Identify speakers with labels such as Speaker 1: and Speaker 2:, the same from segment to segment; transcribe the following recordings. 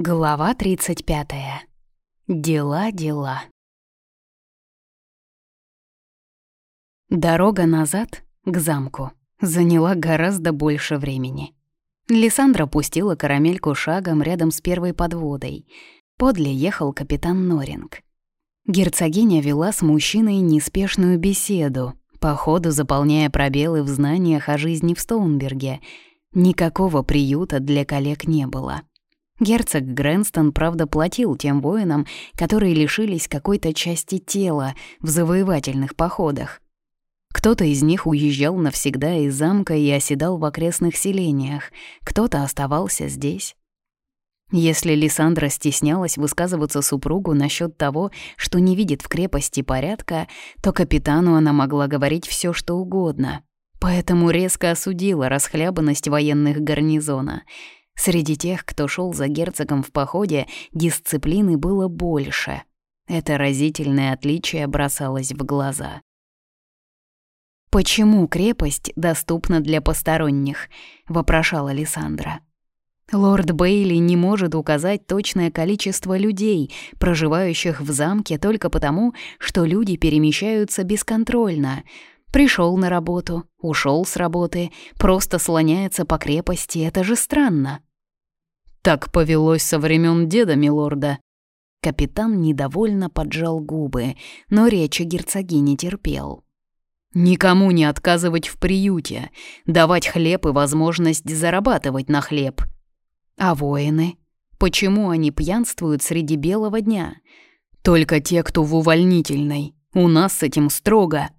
Speaker 1: Глава 35. Дела, дела. Дорога назад, к замку, заняла гораздо больше времени. Лиссандра пустила карамельку шагом рядом с первой подводой. Подле ехал капитан Норинг. Герцогиня вела с мужчиной неспешную беседу, по ходу заполняя пробелы в знаниях о жизни в Стоунберге. Никакого приюта для коллег не было. Герцог Грэнстон, правда, платил тем воинам, которые лишились какой-то части тела в завоевательных походах. Кто-то из них уезжал навсегда из замка и оседал в окрестных селениях, кто-то оставался здесь. Если Лиссандра стеснялась высказываться супругу насчет того, что не видит в крепости порядка, то капитану она могла говорить все, что угодно. Поэтому резко осудила расхлябанность военных гарнизона — Среди тех, кто шел за герцогом в походе, дисциплины было больше. Это разительное отличие бросалось в глаза. «Почему крепость доступна для посторонних?» — вопрошала Александра. Лорд Бейли не может указать точное количество людей, проживающих в замке только потому, что люди перемещаются бесконтрольно. Пришел на работу, ушел с работы, просто слоняется по крепости, это же странно. Так повелось со времен деда милорда. Капитан недовольно поджал губы, но речи герцогини терпел. Никому не отказывать в приюте, давать хлеб и возможность зарабатывать на хлеб. А воины? Почему они пьянствуют среди белого дня? Только те, кто в увольнительной. У нас с этим строго.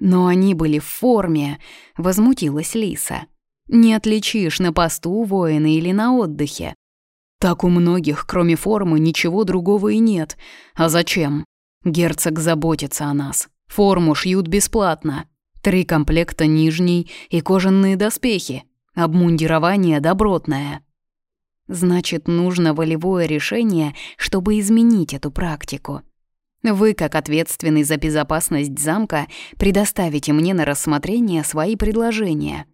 Speaker 1: Но они были в форме, возмутилась Лиса. Не отличишь на посту воины или на отдыхе. Так у многих, кроме формы, ничего другого и нет. А зачем? Герцог заботится о нас. Форму шьют бесплатно. Три комплекта нижней и кожаные доспехи. Обмундирование добротное. Значит, нужно волевое решение, чтобы изменить эту практику. Вы, как ответственный за безопасность замка, предоставите мне на рассмотрение свои предложения.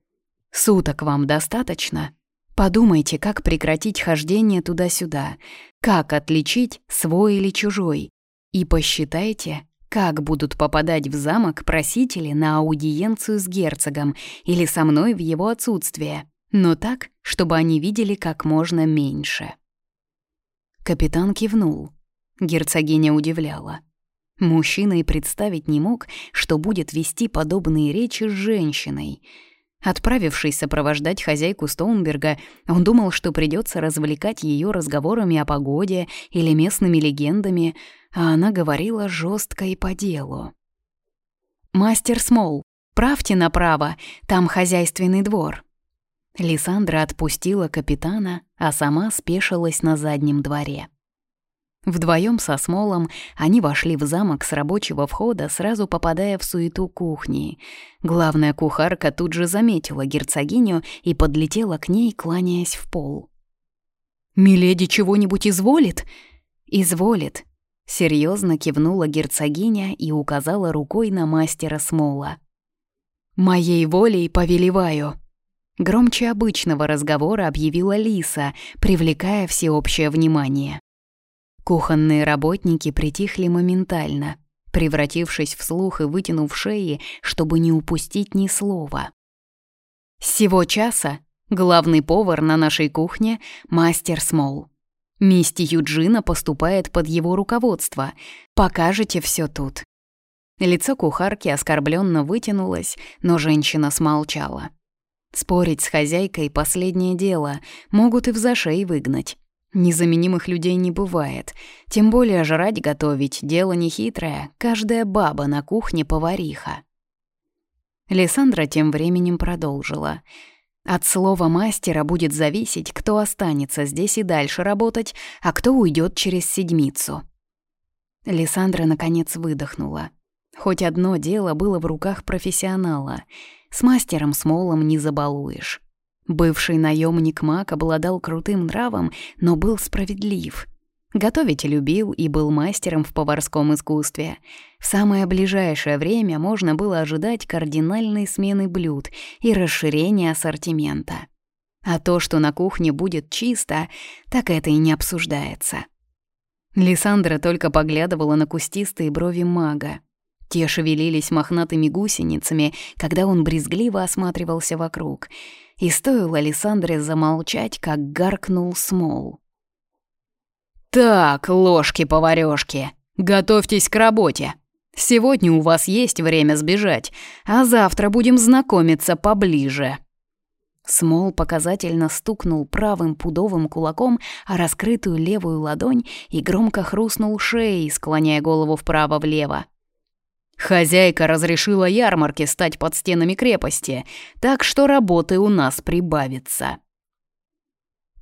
Speaker 1: Суток вам достаточно?» Подумайте, как прекратить хождение туда-сюда, как отличить свой или чужой. И посчитайте, как будут попадать в замок просители на аудиенцию с герцогом или со мной в его отсутствие, но так, чтобы они видели как можно меньше. Капитан кивнул. Герцогиня удивляла. Мужчина и представить не мог, что будет вести подобные речи с женщиной — Отправившись сопровождать хозяйку Стоунберга, он думал, что придется развлекать ее разговорами о погоде или местными легендами, а она говорила жестко и по делу. «Мастер Смол, правьте направо, там хозяйственный двор». Лиссандра отпустила капитана, а сама спешилась на заднем дворе. Вдвоем со Смолом они вошли в замок с рабочего входа, сразу попадая в суету кухни. Главная кухарка тут же заметила герцогиню и подлетела к ней, кланяясь в пол. «Миледи чего-нибудь изволит?» «Изволит», — серьезно кивнула герцогиня и указала рукой на мастера Смола. «Моей волей повелеваю», — громче обычного разговора объявила Лиса, привлекая всеобщее внимание. Кухонные работники притихли моментально, превратившись в слух и вытянув шеи, чтобы не упустить ни слова. С сего часа главный повар на нашей кухне — мастер Смол. Мисти Юджина поступает под его руководство. Покажете все тут. Лицо кухарки оскорбленно вытянулось, но женщина смолчала. Спорить с хозяйкой — последнее дело, могут и в зашей выгнать. Незаменимых людей не бывает. Тем более жрать готовить — дело нехитрое. Каждая баба на кухне повариха. Лиссандра тем временем продолжила. От слова мастера будет зависеть, кто останется здесь и дальше работать, а кто уйдет через седмицу. Лиссандра наконец выдохнула. Хоть одно дело было в руках профессионала. С мастером Смолом не забалуешь. Бывший наемник Мак обладал крутым нравом, но был справедлив. Готовить любил и был мастером в поварском искусстве. В самое ближайшее время можно было ожидать кардинальной смены блюд и расширения ассортимента. А то, что на кухне будет чисто, так это и не обсуждается. Лиссандра только поглядывала на кустистые брови мага. Те шевелились мохнатыми гусеницами, когда он брезгливо осматривался вокруг. И стоило Лиссандре замолчать, как гаркнул Смол. «Так, ложки-поварёшки, готовьтесь к работе. Сегодня у вас есть время сбежать, а завтра будем знакомиться поближе». Смол показательно стукнул правым пудовым кулаком о раскрытую левую ладонь и громко хрустнул шеей, склоняя голову вправо-влево. Хозяйка разрешила ярмарке стать под стенами крепости, так что работы у нас прибавится.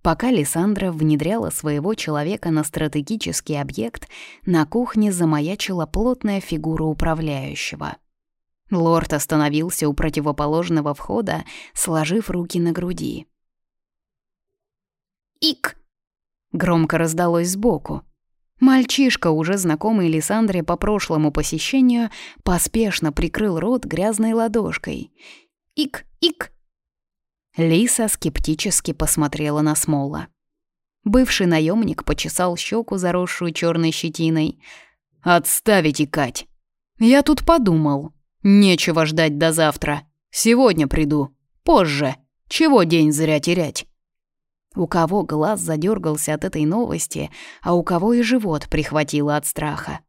Speaker 1: Пока Лиссандра внедряла своего человека на стратегический объект, на кухне замаячила плотная фигура управляющего. Лорд остановился у противоположного входа, сложив руки на груди. «Ик!» — громко раздалось сбоку. Мальчишка, уже знакомый Лиссандре по прошлому посещению, поспешно прикрыл рот грязной ладошкой. «Ик! Ик!» Лиса скептически посмотрела на Смола. Бывший наемник почесал щеку, заросшую черной щетиной. «Отставить икать! Я тут подумал. Нечего ждать до завтра. Сегодня приду. Позже. Чего день зря терять?» У кого глаз задергался от этой новости, а у кого и живот прихватило от страха.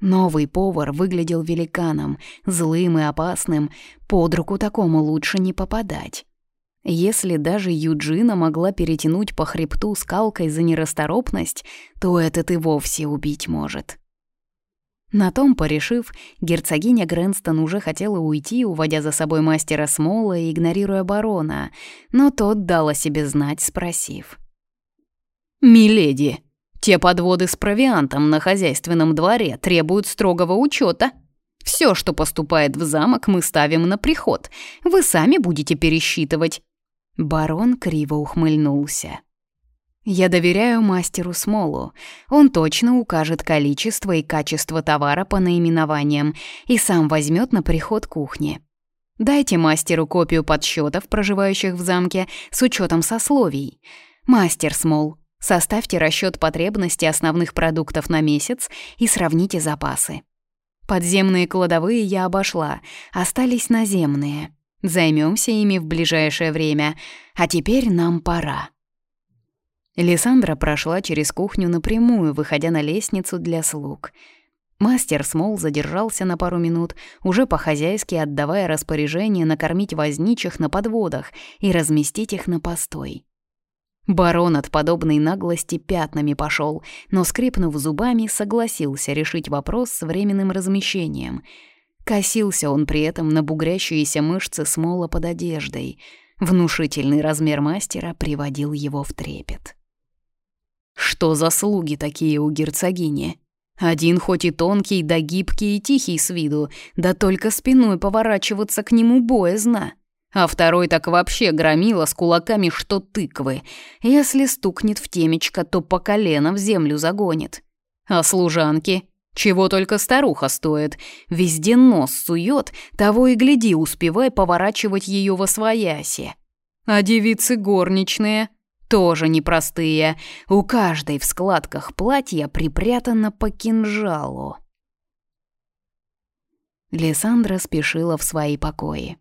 Speaker 1: Новый повар выглядел великаном, злым и опасным, под руку такому лучше не попадать. Если даже Юджина могла перетянуть по хребту скалкой за нерасторопность, то этот и вовсе убить может. На том порешив, герцогиня Грэнстон уже хотела уйти, уводя за собой мастера Смола и игнорируя барона, но тот дал о себе знать, спросив. «Миледи, те подводы с провиантом на хозяйственном дворе требуют строгого учета. Все, что поступает в замок, мы ставим на приход. Вы сами будете пересчитывать. Барон криво ухмыльнулся. «Я доверяю мастеру Смолу. Он точно укажет количество и качество товара по наименованиям и сам возьмет на приход кухни. Дайте мастеру копию подсчетов, проживающих в замке, с учетом сословий. Мастер Смол, составьте расчет потребностей основных продуктов на месяц и сравните запасы. Подземные кладовые я обошла, остались наземные». Займемся ими в ближайшее время, а теперь нам пора». Лиссандра прошла через кухню напрямую, выходя на лестницу для слуг. Мастер Смол задержался на пару минут, уже по-хозяйски отдавая распоряжение накормить возничих на подводах и разместить их на постой. Барон от подобной наглости пятнами пошел, но, скрипнув зубами, согласился решить вопрос с временным размещением — Косился он при этом на бугрящиеся мышцы смола под одеждой. Внушительный размер мастера приводил его в трепет. Что за слуги такие у герцогини? Один хоть и тонкий, да гибкий и тихий с виду, да только спиной поворачиваться к нему боязно. А второй так вообще громила с кулаками, что тыквы. Если стукнет в темечко, то по колено в землю загонит. А служанки чего только старуха стоит. Везде нос сует, того и гляди, успевай поворачивать ее во свояси. А девицы горничные тоже непростые. У каждой в складках платья припрятано по кинжалу. Лиссандра спешила в свои покои.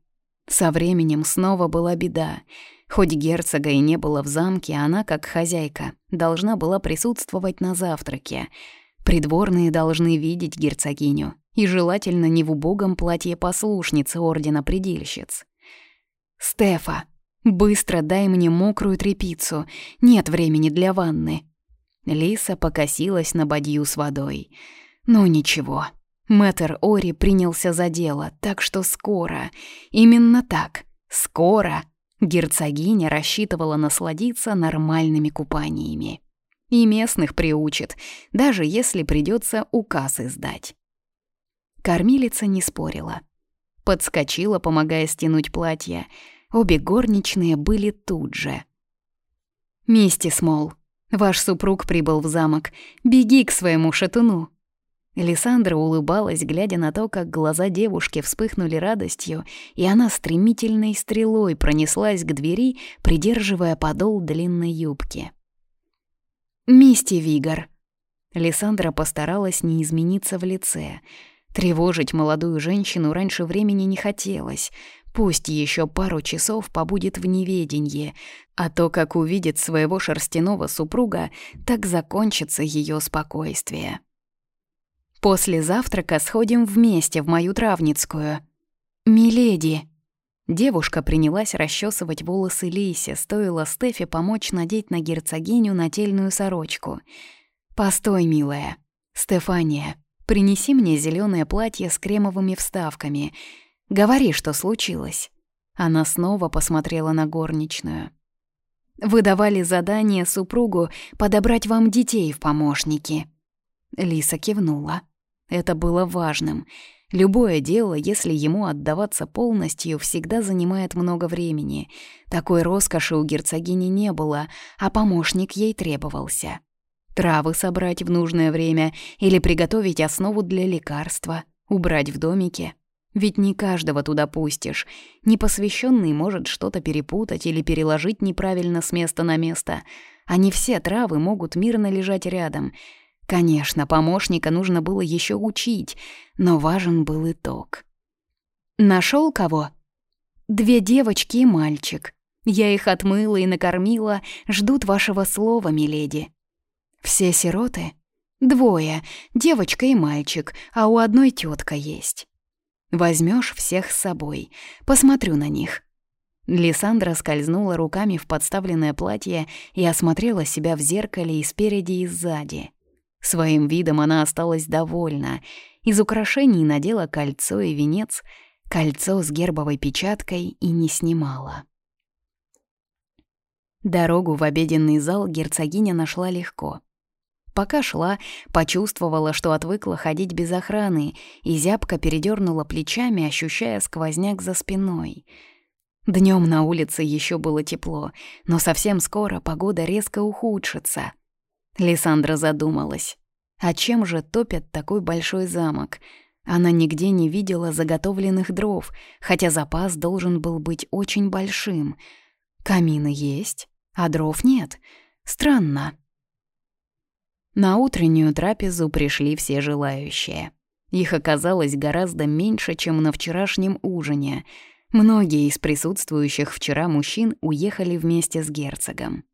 Speaker 1: Со временем снова была беда. Хоть герцога и не было в замке, она, как хозяйка, должна была присутствовать на завтраке — Придворные должны видеть герцогиню, и желательно не в убогом платье послушницы Ордена Предельщиц. «Стефа, быстро дай мне мокрую тряпицу, нет времени для ванны». Лиса покосилась на бадью с водой. «Ну ничего, мэтр Ори принялся за дело, так что скоро, именно так, скоро герцогиня рассчитывала насладиться нормальными купаниями». И местных приучит, даже если придется указ издать. Кормилица не спорила. Подскочила, помогая стянуть платье. Обе горничные были тут же. «Мисти Смол, ваш супруг прибыл в замок. Беги к своему шатуну». Элисандра улыбалась, глядя на то, как глаза девушки вспыхнули радостью, и она стремительной стрелой пронеслась к двери, придерживая подол длинной юбки. «Мисти Вигор!» Лиссандра постаралась не измениться в лице. Тревожить молодую женщину раньше времени не хотелось. Пусть еще пару часов побудет в неведенье, а то, как увидит своего шерстяного супруга, так закончится ее спокойствие. После завтрака сходим вместе в мою травницкую. Миледи!» Девушка принялась расчесывать волосы Лисе, стоило Стефе помочь надеть на герцогиню нательную сорочку. «Постой, милая. Стефания, принеси мне зеленое платье с кремовыми вставками. Говори, что случилось». Она снова посмотрела на горничную. «Вы давали задание супругу подобрать вам детей в помощники». Лиса кивнула. Это было важным. Любое дело, если ему отдаваться полностью, всегда занимает много времени. Такой роскоши у герцогини не было, а помощник ей требовался. Травы собрать в нужное время или приготовить основу для лекарства, убрать в домике. Ведь не каждого туда пустишь. Непосвященный может что-то перепутать или переложить неправильно с места на место. А не все травы могут мирно лежать рядом — Конечно, помощника нужно было еще учить, но важен был итог. Нашел кого? Две девочки и мальчик. Я их отмыла и накормила, ждут вашего слова, миледи. Все сироты? Двое, девочка и мальчик, а у одной тетка есть. Возьмешь всех с собой, посмотрю на них. Лиссандра скользнула руками в подставленное платье и осмотрела себя в зеркале и спереди, и сзади. Своим видом она осталась довольна. Из украшений надела кольцо и венец, кольцо с гербовой печаткой и не снимала. Дорогу в обеденный зал герцогиня нашла легко. Пока шла, почувствовала, что отвыкла ходить без охраны, и зябко передернула плечами, ощущая сквозняк за спиной. Днем на улице еще было тепло, но совсем скоро погода резко ухудшится — Лиссандра задумалась. А чем же топят такой большой замок? Она нигде не видела заготовленных дров, хотя запас должен был быть очень большим. Камины есть, а дров нет. Странно. На утреннюю трапезу пришли все желающие. Их оказалось гораздо меньше, чем на вчерашнем ужине. Многие из присутствующих вчера мужчин уехали вместе с герцогом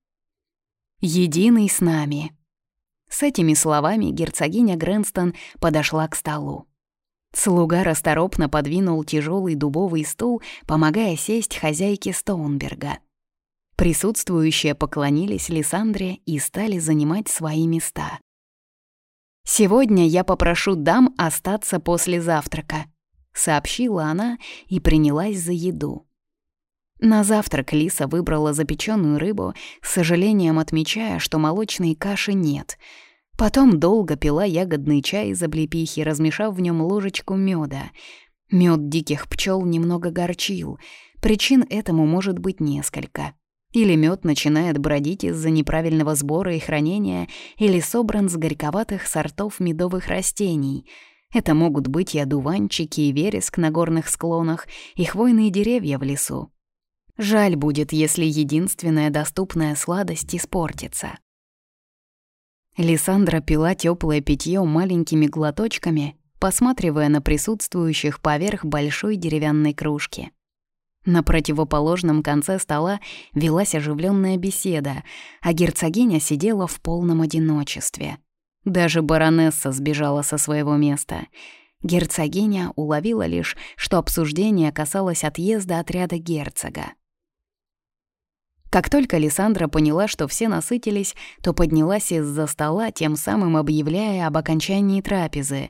Speaker 1: единый с нами». С этими словами герцогиня Грэнстон подошла к столу. Слуга расторопно подвинул тяжелый дубовый стул, помогая сесть хозяйке Стоунберга. Присутствующие поклонились Лиссандре и стали занимать свои места. «Сегодня я попрошу дам остаться после завтрака», — сообщила она и принялась за еду. На завтрак Лиса выбрала запеченную рыбу, с сожалением отмечая, что молочной каши нет. Потом долго пила ягодный чай из облепихи, размешав в нем ложечку меда. Мед диких пчел немного горчил. Причин этому может быть несколько. Или мед начинает бродить из-за неправильного сбора и хранения, или собран с горьковатых сортов медовых растений — это могут быть и одуванчики, и вереск на горных склонах, и хвойные деревья в лесу. Жаль будет, если единственная доступная сладость испортится. Лиссандра пила теплое питье маленькими глоточками, посматривая на присутствующих поверх большой деревянной кружки. На противоположном конце стола велась оживленная беседа, а герцогиня сидела в полном одиночестве. Даже баронесса сбежала со своего места. Герцогиня уловила лишь, что обсуждение касалось отъезда отряда герцога. Как только Лиссандра поняла, что все насытились, то поднялась из-за стола, тем самым объявляя об окончании трапезы.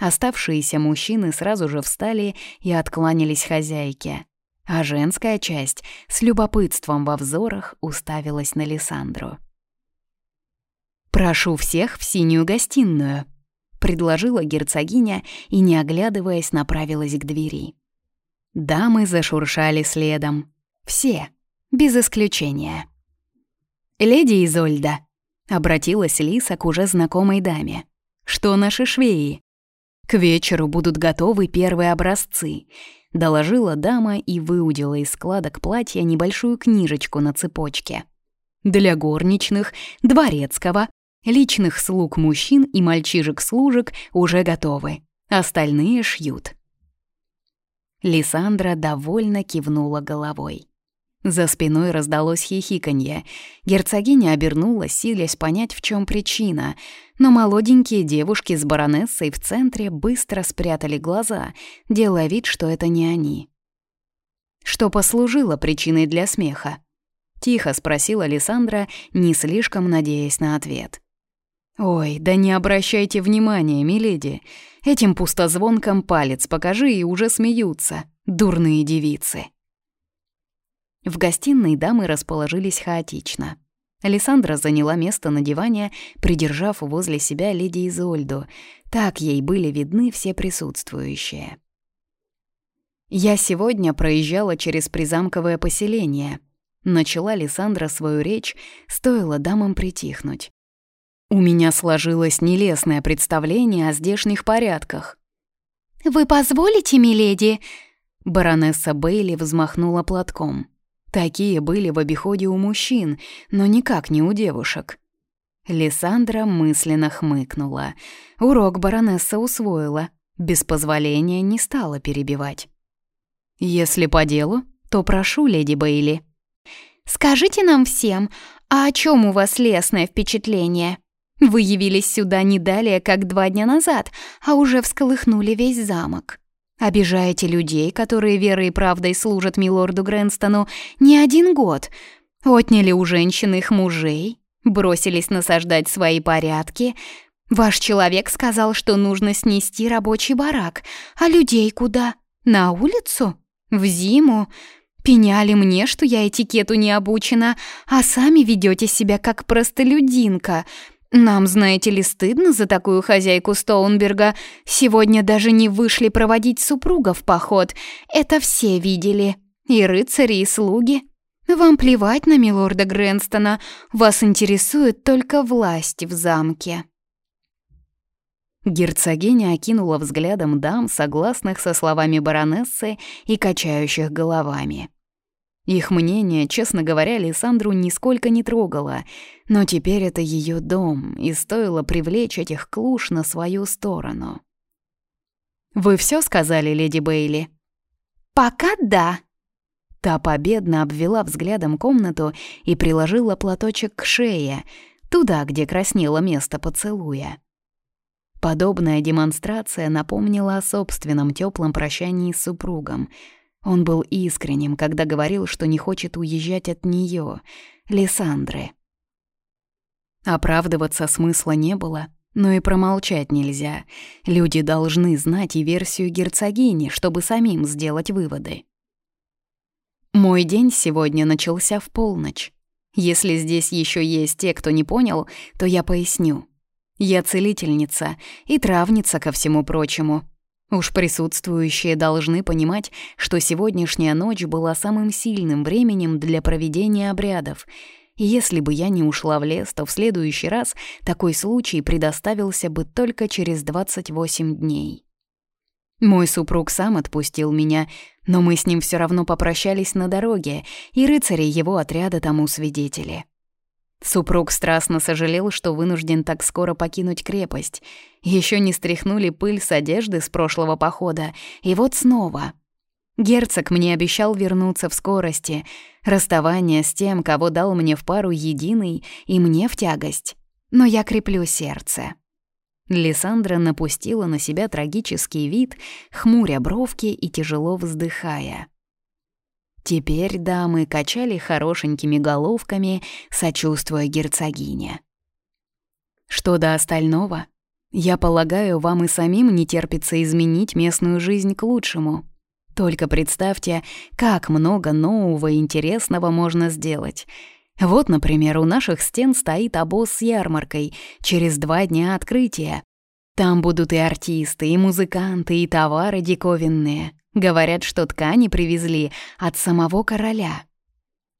Speaker 1: Оставшиеся мужчины сразу же встали и откланялись хозяйке. А женская часть с любопытством во взорах уставилась на Лиссандру. «Прошу всех в синюю гостиную», — предложила герцогиня и, не оглядываясь, направилась к двери. Дамы зашуршали следом. Все, без исключения. «Леди Изольда», — обратилась Лиса к уже знакомой даме, — «что наши швеи?» К вечеру будут готовы первые образцы», — доложила дама и выудила из складок платья небольшую книжечку на цепочке. «Для горничных, дворецкого, личных слуг мужчин и мальчишек-служек уже готовы. Остальные шьют». Лиссандра довольно кивнула головой. За спиной раздалось хихиканье. Герцогиня обернулась, силясь понять, в чем причина. Но молоденькие девушки с баронессой в центре быстро спрятали глаза, делая вид, что это не они. Что послужило причиной для смеха? Тихо спросила Александра, не слишком надеясь на ответ. «Ой, да не обращайте внимания, миледи. Этим пустозвонком палец покажи и уже смеются. Дурные девицы». В гостиной дамы расположились хаотично. Александра заняла место на диване, придержав возле себя леди Изольду. Так ей были видны все присутствующие. «Я сегодня проезжала через призамковое поселение», — начала Лиссандра свою речь, стоило дамам притихнуть. «У меня сложилось нелестное представление о здешних порядках».
Speaker 2: «Вы позволите, миледи?»
Speaker 1: Баронесса Бейли взмахнула платком. Такие были в обиходе у мужчин, но никак не у девушек. Лиссандра мысленно хмыкнула. Урок баронесса усвоила. Без позволения не стала перебивать. «Если по делу, то прошу, леди Бейли».
Speaker 2: «Скажите нам всем, а о чем у вас лесное впечатление? Вы явились сюда не далее, как два дня назад, а уже всколыхнули весь замок». Обижаете людей, которые верой и правдой служат милорду Грэнстону не один год. Отняли у женщин их мужей, бросились насаждать свои порядки. Ваш человек сказал, что нужно снести рабочий барак. А людей куда? На улицу? В зиму? Пеняли мне, что я этикету не обучена, а сами ведете себя как простолюдинка. «Нам, знаете ли, стыдно за такую хозяйку Стоунберга. Сегодня даже не вышли проводить супруга в поход. Это все видели. И рыцари, и слуги. Вам плевать на милорда Грэнстона. Вас интересует только власть в замке».
Speaker 1: Герцогиня окинула взглядом дам, согласных со словами баронессы и качающих головами. Их мнение, честно говоря, Лиссандру нисколько не трогало, но теперь это ее дом, и стоило привлечь этих клуш на свою сторону. «Вы все сказали, леди Бейли?»
Speaker 2: «Пока да».
Speaker 1: Та победно обвела взглядом комнату и приложила платочек к шее, туда, где краснело место поцелуя. Подобная демонстрация напомнила о собственном теплом прощании с супругом — он был искренним, когда говорил, что не хочет уезжать от нее, Лиссандры. Оправдываться смысла не было, но и промолчать нельзя. Люди должны знать и версию герцогини, чтобы самим сделать выводы. Мой день сегодня начался в полночь. Если здесь еще есть те, кто не понял, то я поясню. Я целительница и травница ко всему прочему, Уж присутствующие должны понимать, что сегодняшняя ночь была самым сильным временем для проведения обрядов. И если бы я не ушла в лес, то в следующий раз такой случай предоставился бы только через 28 дней. Мой супруг сам отпустил меня, но мы с ним все равно попрощались на дороге, и рыцари его отряда тому свидетели. Супруг страстно сожалел, что вынужден так скоро покинуть крепость. Еще не стряхнули пыль с одежды с прошлого похода, и вот снова. Герцог мне обещал вернуться в скорости. Расставание с тем, кого дал мне в пару единый, и мне в тягость. Но я креплю сердце. Лиссандра напустила на себя трагический вид, хмуря бровки и тяжело вздыхая. Теперь дамы качали хорошенькими головками, сочувствуя герцогине. Что до остального, я полагаю, вам и самим не терпится изменить местную жизнь к лучшему. Только представьте, как много нового и интересного можно сделать. Вот, например, у наших стен стоит обоз с ярмаркой через два дня открытия. Там будут и артисты, и музыканты, и товары диковинные. Говорят, что ткани привезли от самого короля.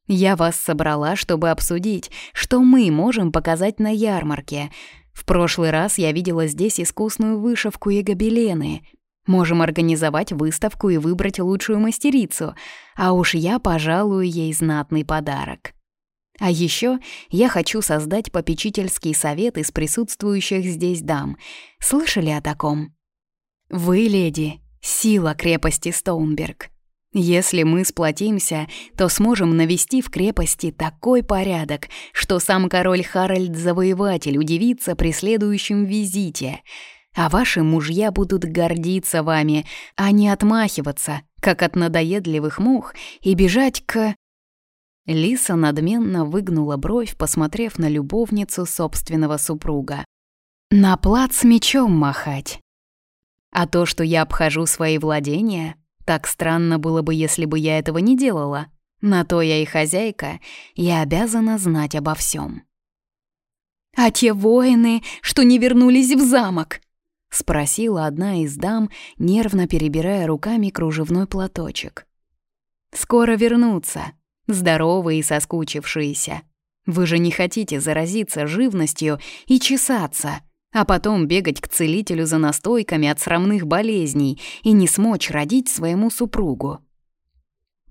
Speaker 1: Я вас собрала, чтобы обсудить, что мы можем показать на ярмарке. В прошлый раз я видела здесь искусную вышивку и гобелены. Можем организовать выставку и выбрать лучшую мастерицу, а уж я пожалую ей знатный подарок. А еще я хочу создать попечительский совет из присутствующих здесь дам. Слышали о таком? Вы, леди, сила крепости Стоунберг. Если мы сплотимся, то сможем навести в крепости такой порядок, что сам король Харальд-завоеватель удивится при следующем визите, а ваши мужья будут гордиться вами, а не отмахиваться, как от надоедливых мух, и бежать к... Лиса надменно выгнула бровь, посмотрев на любовницу собственного супруга. «На плац мечом махать. А то, что я обхожу свои владения, так странно было бы, если бы я этого не делала. На то я и хозяйка, я обязана знать обо всем.
Speaker 2: «А те воины, что не вернулись в замок?»
Speaker 1: — спросила одна из дам, нервно перебирая руками кружевной платочек. «Скоро вернутся, здоровые и соскучившиеся. Вы же не хотите заразиться живностью и чесаться, а потом бегать к целителю за настойками от срамных болезней и не смочь родить своему супругу».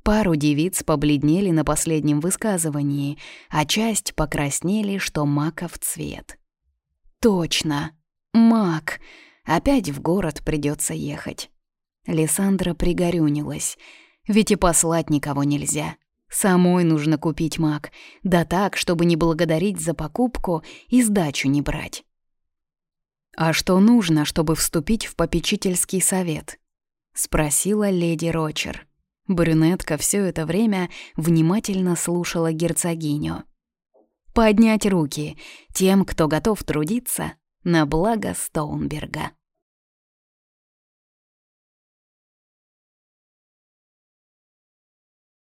Speaker 1: Пару девиц побледнели на последнем высказывании, а часть покраснели, что маков цвет. «Точно! Мак! Опять в город придется ехать». Лиссандра пригорюнилась. «Ведь и послать никого нельзя. Самой нужно купить мак, да так, чтобы не благодарить за покупку и сдачу не брать». «А что нужно, чтобы вступить в попечительский совет?» — спросила леди Рочер. Брюнетка все это время внимательно слушала герцогиню. «Поднять руки тем, кто готов трудиться на благо Стоунберга».